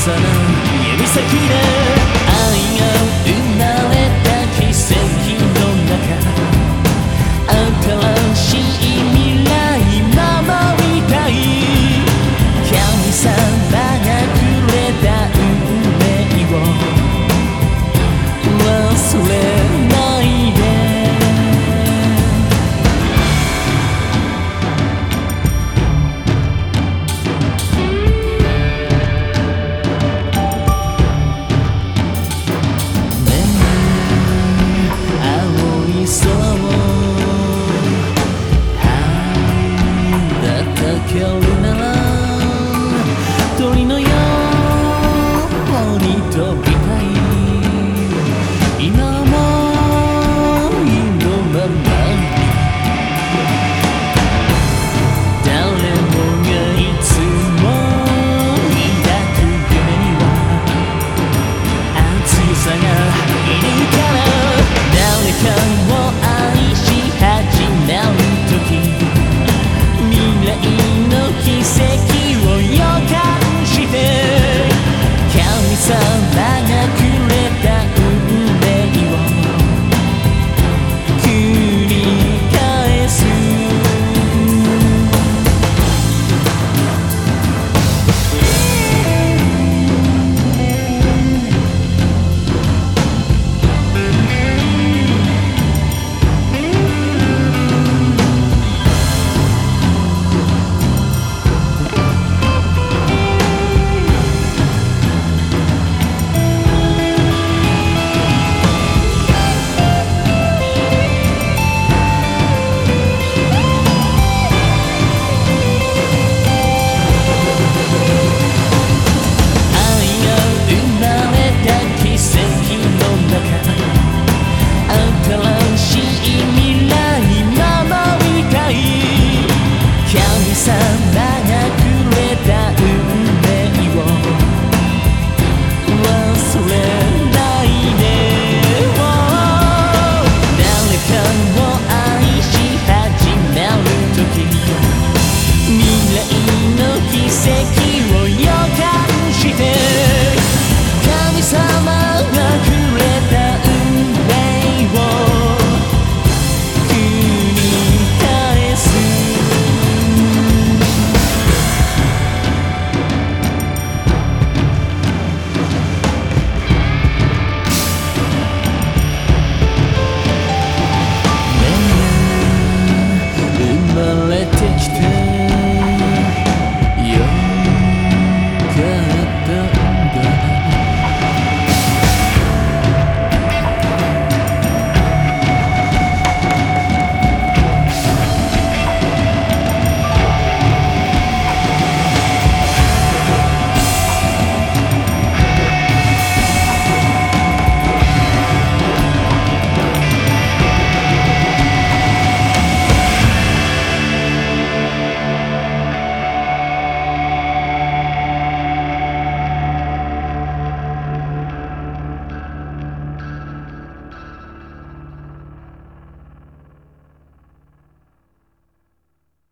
さな指先で somos.